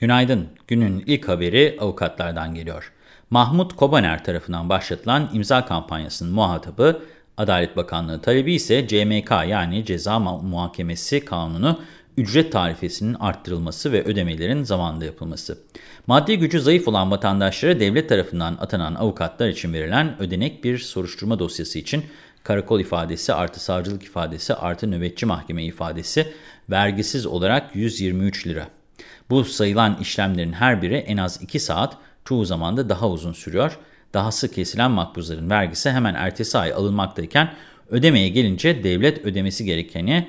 Günaydın. Günün ilk haberi avukatlardan geliyor. Mahmut Kobaner tarafından başlatılan imza kampanyasının muhatabı Adalet Bakanlığı talebi ise CMK yani Ceza Muhakemesi Kanunu ücret tarifesinin arttırılması ve ödemelerin zamanında yapılması. Maddi gücü zayıf olan vatandaşlara devlet tarafından atanan avukatlar için verilen ödenek bir soruşturma dosyası için karakol ifadesi artı savcılık ifadesi artı nöbetçi mahkeme ifadesi vergisiz olarak 123 lira. Bu sayılan işlemlerin her biri en az 2 saat, çoğu zaman da daha uzun sürüyor. Dahası kesilen makbuzların vergisi hemen ertesi ay alınmaktayken ödemeye gelince devlet ödemesi gerekeni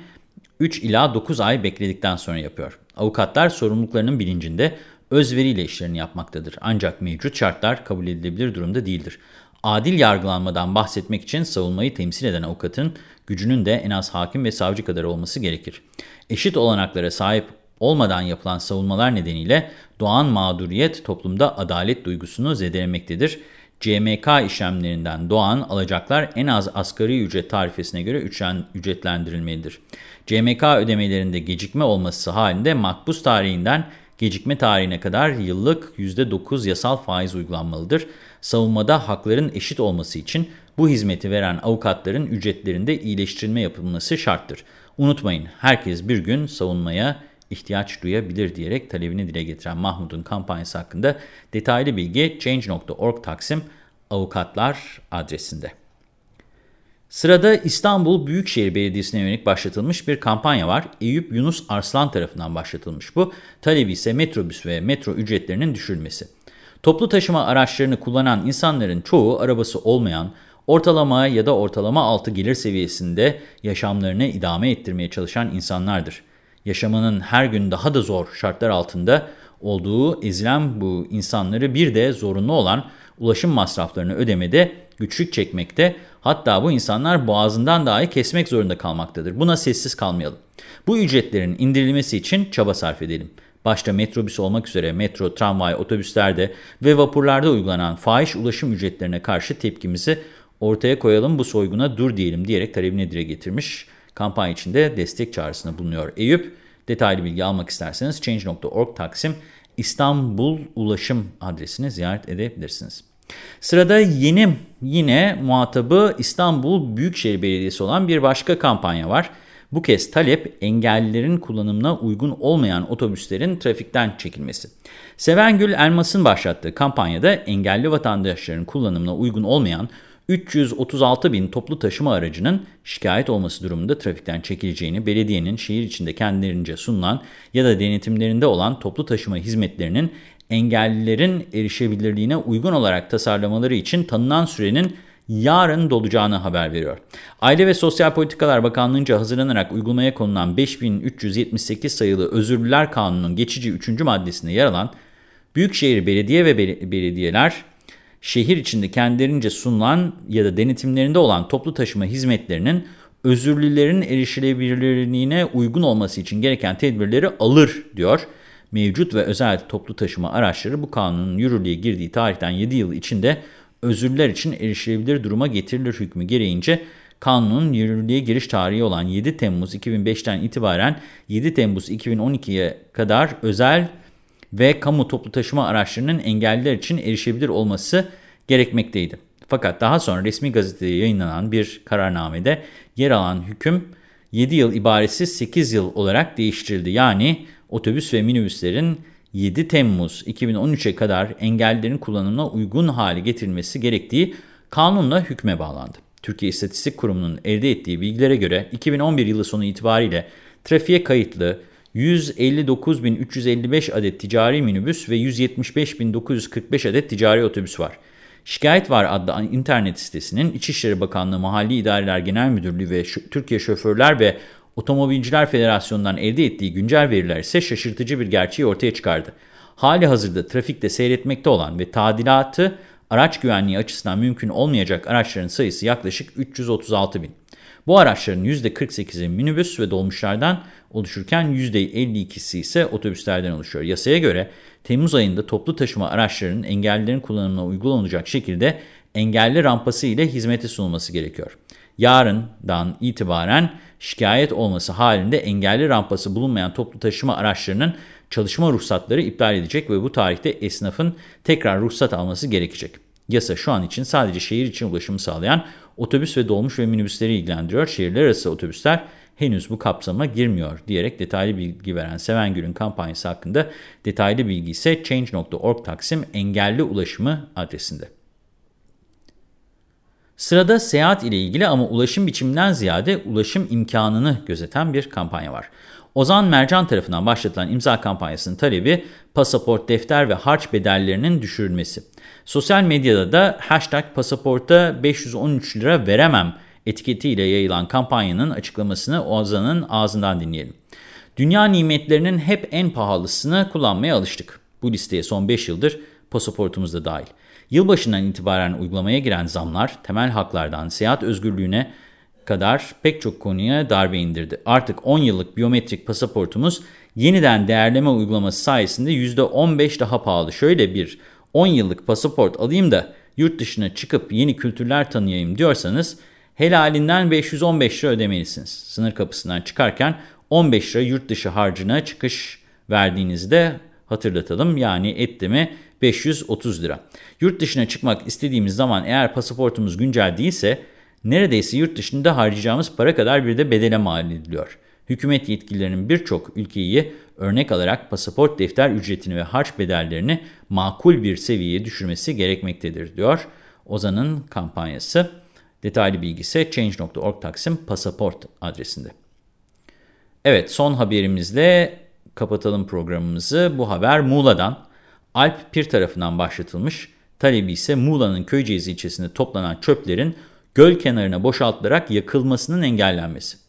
3 ila 9 ay bekledikten sonra yapıyor. Avukatlar sorumluluklarının bilincinde özveriyle işlerini yapmaktadır. Ancak mevcut şartlar kabul edilebilir durumda değildir. Adil yargılanmadan bahsetmek için savunmayı temsil eden avukatın gücünün de en az hakim ve savcı kadar olması gerekir. Eşit olanaklara sahip olmadan yapılan savunmalar nedeniyle doğan mağduriyet toplumda adalet duygusunu zedelemektedir. CMK işlemlerinden doğan alacaklar en az asgari ücret tarifesine göre ücretlendirilmelidir. CMK ödemelerinde gecikme olması halinde makbuz tarihinden gecikme tarihine kadar yıllık %9 yasal faiz uygulanmalıdır. Savunmada hakların eşit olması için bu hizmeti veren avukatların ücretlerinde iyileştirilme yapılması şarttır. Unutmayın herkes bir gün savunmaya ihtiyaç duyabilir diyerek talebini dile getiren Mahmut'un kampanyası hakkında detaylı bilgi Change.org Taksim Avukatlar adresinde. Sırada İstanbul Büyükşehir Belediyesi'ne yönelik başlatılmış bir kampanya var. Eyüp Yunus Arslan tarafından başlatılmış bu. Talebi ise metrobüs ve metro ücretlerinin düşürülmesi. Toplu taşıma araçlarını kullanan insanların çoğu arabası olmayan, ortalama ya da ortalama altı gelir seviyesinde yaşamlarını idame ettirmeye çalışan insanlardır yaşamanın her gün daha da zor şartlar altında olduğu ezilen bu insanları bir de zorunlu olan ulaşım masraflarını ödemede güçlük çekmekte. Hatta bu insanlar boğazından dahi kesmek zorunda kalmaktadır. Buna sessiz kalmayalım. Bu ücretlerin indirilmesi için çaba sarf edelim. Başta metrobüs olmak üzere metro, tramvay, otobüslerde ve vapurlarda uygulanan fahiş ulaşım ücretlerine karşı tepkimizi ortaya koyalım bu soyguna dur diyelim diyerek talebini dile getirmiş. Kampanya içinde destek çağrısında bulunuyor Eyüp. Detaylı bilgi almak isterseniz change.org Taksim İstanbul Ulaşım adresini ziyaret edebilirsiniz. Sırada yeni yine muhatabı İstanbul Büyükşehir Belediyesi olan bir başka kampanya var. Bu kez talep engellilerin kullanımına uygun olmayan otobüslerin trafikten çekilmesi. Sevengül Elmas'ın başlattığı kampanyada engelli vatandaşların kullanımına uygun olmayan 336 bin toplu taşıma aracının şikayet olması durumunda trafikten çekileceğini, belediyenin şehir içinde kendilerince sunulan ya da denetimlerinde olan toplu taşıma hizmetlerinin engellilerin erişebilirliğine uygun olarak tasarlamaları için tanınan sürenin yarın dolacağını haber veriyor. Aile ve Sosyal Politikalar Bakanlığı'nca hazırlanarak uygulamaya konulan 5378 sayılı Özürlüler Kanunu'nun geçici 3. maddesinde yer alan Büyükşehir Belediye ve Belediyeler şehir içinde kendilerince sunulan ya da denetimlerinde olan toplu taşıma hizmetlerinin özürlülerin erişilebilirliğine uygun olması için gereken tedbirleri alır diyor. Mevcut ve özel toplu taşıma araçları bu kanunun yürürlüğe girdiği tarihten 7 yıl içinde özürlüler için erişilebilir duruma getirilir hükmü gereğince kanunun yürürlüğe giriş tarihi olan 7 Temmuz 2005'ten itibaren 7 Temmuz 2012'ye kadar özel ve kamu toplu taşıma araçlarının engelliler için erişebilir olması gerekmekteydi. Fakat daha sonra resmi gazetede yayınlanan bir kararnamede yer alan hüküm 7 yıl ibaresi 8 yıl olarak değiştirildi. Yani otobüs ve minibüslerin 7 Temmuz 2013'e kadar engellilerin kullanımına uygun hale getirilmesi gerektiği kanunla hükme bağlandı. Türkiye İstatistik Kurumu'nun elde ettiği bilgilere göre 2011 yılı sonu itibariyle trafiğe kayıtlı 159.355 adet ticari minibüs ve 175.945 adet ticari otobüs var. Şikayet Var adlı internet sitesinin İçişleri Bakanlığı Mahalli İdareler Genel Müdürlüğü ve Türkiye Şoförler ve Otomobilciler Federasyonu'ndan elde ettiği güncel veriler ise şaşırtıcı bir gerçeği ortaya çıkardı. Hali hazırda trafikte seyretmekte olan ve tadilatı araç güvenliği açısından mümkün olmayacak araçların sayısı yaklaşık 336 bin. Bu araçların %48'i minibüs ve dolmuşlardan oluşurken %52'si ise otobüslerden oluşuyor. Yasaya göre Temmuz ayında toplu taşıma araçlarının engellilerin kullanımına uygulanacak şekilde engelli rampası ile hizmeti sunulması gerekiyor. Yarından itibaren şikayet olması halinde engelli rampası bulunmayan toplu taşıma araçlarının çalışma ruhsatları iptal edecek ve bu tarihte esnafın tekrar ruhsat alması gerekecek. Yasa şu an için sadece şehir için ulaşımı sağlayan otobüs ve dolmuş ve minibüsleri ilgilendiriyor. Şehirler arası otobüsler henüz bu kapsama girmiyor diyerek detaylı bilgi veren Sevengül'ün kampanyası hakkında detaylı bilgi ise change.org taksim engelli ulaşımı adresinde. Sırada seyahat ile ilgili ama ulaşım biçiminden ziyade ulaşım imkanını gözeten bir kampanya var. Ozan Mercan tarafından başlatılan imza kampanyasının talebi pasaport, defter ve harç bedellerinin düşürülmesi. Sosyal medyada da hashtag pasaporta 513 lira veremem etiketiyle yayılan kampanyanın açıklamasını Ozan'ın ağzından dinleyelim. Dünya nimetlerinin hep en pahalısını kullanmaya alıştık. Bu listeye son 5 yıldır pasaportumuz da dahil. Yılbaşından itibaren uygulamaya giren zamlar temel haklardan seyahat özgürlüğüne kadar pek çok konuya darbe indirdi. Artık 10 yıllık biyometrik pasaportumuz yeniden değerleme uygulaması sayesinde %15 daha pahalı. Şöyle bir 10 yıllık pasaport alayım da yurt dışına çıkıp yeni kültürler tanıyayım diyorsanız helalinden 515 lira ödemelisiniz. Sınır kapısından çıkarken 15 lira yurt dışı harcına çıkış verdiğinizde hatırlatalım. Yani etti mi 530 lira. Yurt dışına çıkmak istediğimiz zaman eğer pasaportumuz güncel değilse neredeyse yurt dışında harcayacağımız para kadar bir de bedele mal ediliyor. Hükümet yetkililerinin birçok ülkeyi örnek alarak pasaport defter ücretini ve harç bedellerini makul bir seviyeye düşürmesi gerekmektedir diyor. Ozan'ın kampanyası. Detaylı bilgi ise change.org taksim pasaport adresinde. Evet son haberimizle kapatalım programımızı. Bu haber Muğla'dan. Alp Pir tarafından başlatılmış. Talebi ise Muğla'nın Köyceğiz ilçesinde toplanan çöplerin göl kenarına boşaltılarak yakılmasının engellenmesi.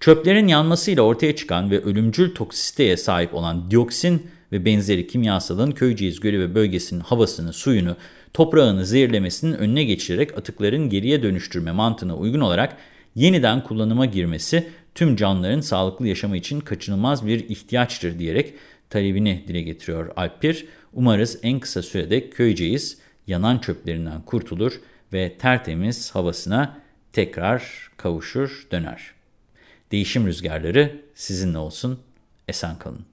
Çöplerin yanmasıyla ortaya çıkan ve ölümcül toksisiteye sahip olan dioksin ve benzeri kimyasalın Köyceğiz Gölü ve bölgesinin havasını, suyunu, toprağını zehirlemesinin önüne geçirerek atıkların geriye dönüştürme mantığına uygun olarak yeniden kullanıma girmesi tüm canlıların sağlıklı yaşamı için kaçınılmaz bir ihtiyaçtır diyerek talebini dile getiriyor Alpir. Umarız en kısa sürede Köyceğiz yanan çöplerinden kurtulur ve tertemiz havasına tekrar kavuşur döner. Değişim rüzgarları sizinle olsun, esen kalın.